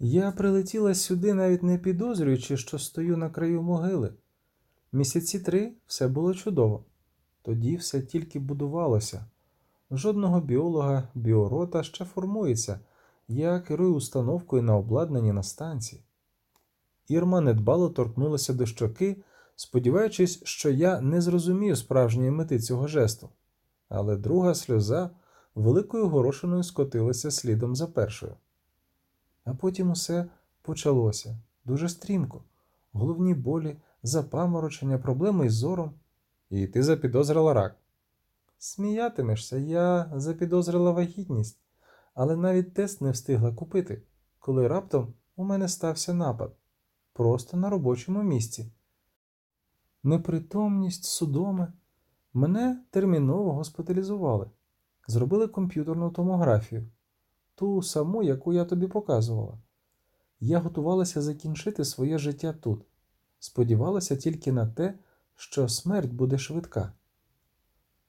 Я прилетіла сюди, навіть не підозрюючи, що стою на краю могили. Місяці три все було чудово. Тоді все тільки будувалося. Жодного біолога біорота ще формується. Я керую установкою на обладнанні на станції. Ірма недбало торкнулася до щоки, сподіваючись, що я не зрозумію справжньої мети цього жесту. Але друга сльоза великою горошиною скотилася слідом за першою. А потім усе почалося дуже стрімко. Головні болі, запаморочення, проблеми із зором. І ти запідозрила рак. Сміятимешся, я запідозрила вагітність, але навіть тест не встигла купити, коли раптом у мене стався напад просто на робочому місці. Непритомність, судоми. Мене терміново госпіталізували. Зробили комп'ютерну томографію, ту саму, яку я тобі показувала. Я готувалася закінчити своє життя тут, сподівалася тільки на те, що смерть буде швидка.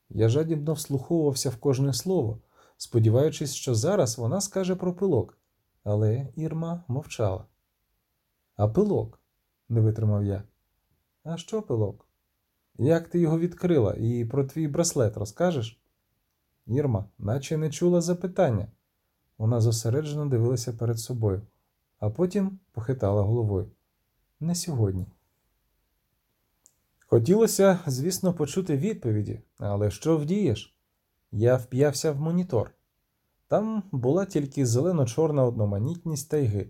Я жадібно вслуховувався в кожне слово, сподіваючись, що зараз вона скаже про пилок, але Ірма мовчала. А пилок? не витримав я. А що пилок? Як ти його відкрила і про твій браслет розкажеш? Ірма, наче не чула запитання. Вона зосереджено дивилася перед собою, а потім похитала головою. Не сьогодні. Хотілося, звісно, почути відповіді, але що вдієш? Я вп'явся в монітор. Там була тільки зелено-чорна одноманітність тайги,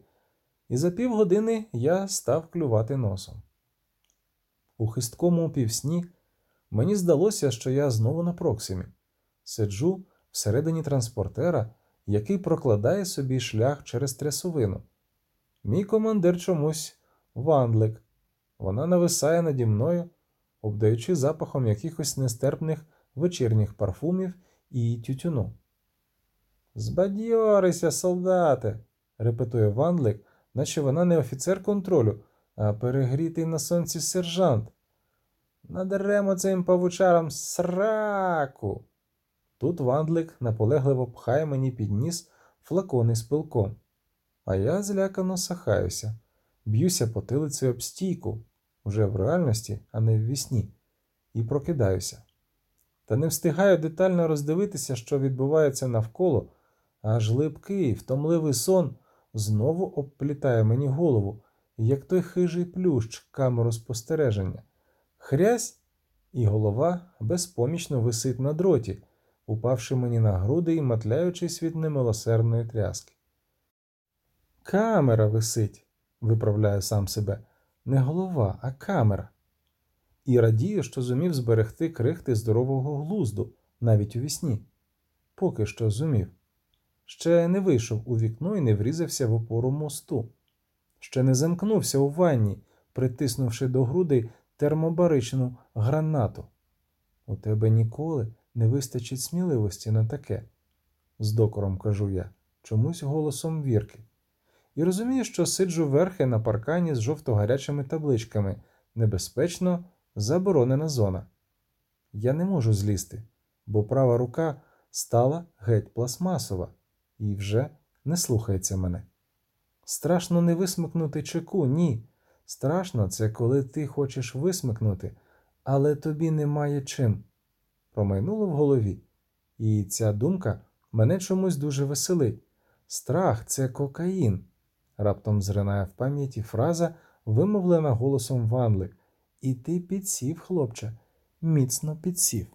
і за півгодини я став клювати носом. У хисткому півсні мені здалося, що я знову на проксимі, сиджу всередині транспортера, який прокладає собі шлях через трясовину. Мій командир чомусь вандлик. Вона нависає наді мною, обдаючи запахом якихось нестерпних вечірніх парфумів і тютюну. Збадьорися, солдате, репетує Вандлик, наче вона не офіцер контролю, а перегрітий на сонці сержант. Надаремо цим павучарам сраку. Тут Вандлик наполегливо пхає мені під ніс флакони з пилком, а я злякано сахаюся, б'юся потилицею об стійку, вже в реальності, а не в вісні, і прокидаюся. Та не встигаю детально роздивитися, що відбувається навколо, аж липкий, втомливий сон знову обплітає мені голову, як той хижий плющ камеру спостереження. Хрясь, і голова безпомічно висить на дроті, упавши мені на груди і матляючись від немилосердної тряски. Камера висить, виправляю сам себе, не голова, а камера. І радію, що зумів зберегти крихти здорового глузду навіть у вісні. Поки що зумів. Ще не вийшов у вікно і не врізався в опору мосту, ще не замкнувся у ванні, притиснувши до грудей термобаричну гранату. У тебе ніколи не вистачить сміливості на таке, з докором кажу я, чомусь голосом вірки. І розумію, що сиджу верхи на паркані з жовто-гарячими табличками небезпечно заборонена зона. Я не можу злізти, бо права рука стала геть пластмасова і вже не слухається мене. Страшно не висмикнути чеку, ні. Страшно це коли ти хочеш висмикнути, але тобі немає чим. Промайнуло в голові, і ця думка мене чомусь дуже веселить. Страх це кокаїн. Раптом зринає в пам'яті фраза, вимовлена голосом Ванли. І ти підсів, хлопче, міцно підсів.